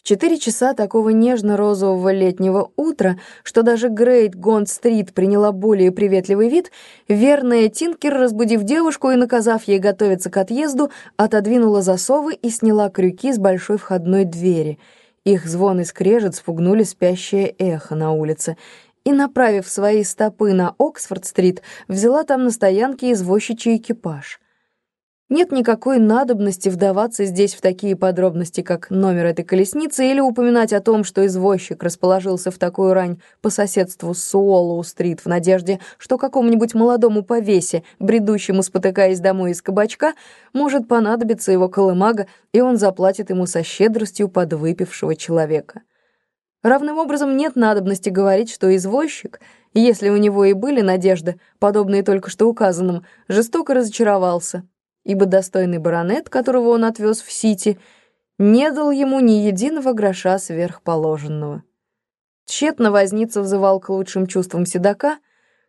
В четыре часа такого нежно-розового летнего утра, что даже Грейт Гонд-стрит приняла более приветливый вид, верная Тинкер, разбудив девушку и наказав ей готовиться к отъезду, отодвинула засовы и сняла крюки с большой входной двери. Их звон и скрежет спугнули спящее эхо на улице, и, направив свои стопы на Оксфорд-стрит, взяла там на стоянке извозчичий экипаж — нет никакой надобности вдаваться здесь в такие подробности, как номер этой колесницы, или упоминать о том, что извозчик расположился в такую рань по соседству с Суоллоу-стрит в надежде, что какому-нибудь молодому повесе, бредущему, спотыкаясь домой из кабачка, может понадобиться его колымага, и он заплатит ему со щедростью подвыпившего человека. Равным образом нет надобности говорить, что извозчик, если у него и были надежды, подобные только что указанным, жестоко разочаровался — ибо достойный баронет, которого он отвез в Сити, не дал ему ни единого гроша сверхположенного. Тщетно возница взывал к лучшим чувствам седока,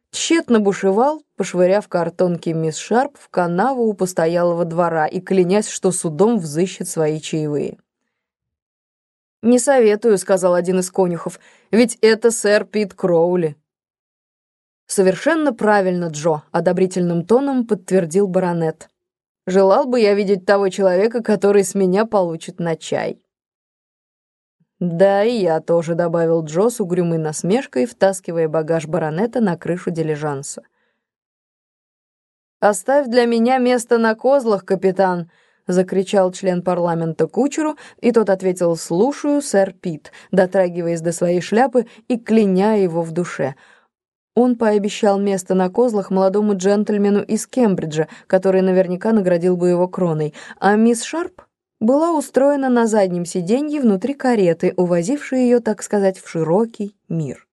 тщетно бушевал, пошвыряв картонки мисс Шарп в канаву у постоялого двора и клянясь, что судом взыщет свои чаевые. «Не советую», — сказал один из конюхов, — «ведь это сэр Пит Кроули». «Совершенно правильно, Джо», — одобрительным тоном подтвердил баронет. Желал бы я видеть того человека, который с меня получит на чай. Да, и я тоже, добавил Джо с угрюмой насмешкой, втаскивая багаж баронета на крышу дилижанса. «Оставь для меня место на козлах, капитан!» — закричал член парламента кучеру, и тот ответил «Слушаю, сэр Пит», дотрагиваясь до своей шляпы и кляня его в душе — он пообещал место на козлах молодому джентльмену из Кембриджа, который наверняка наградил бы его кроной, а мисс Шарп была устроена на заднем сиденье внутри кареты, увозившей ее, так сказать, в широкий мир.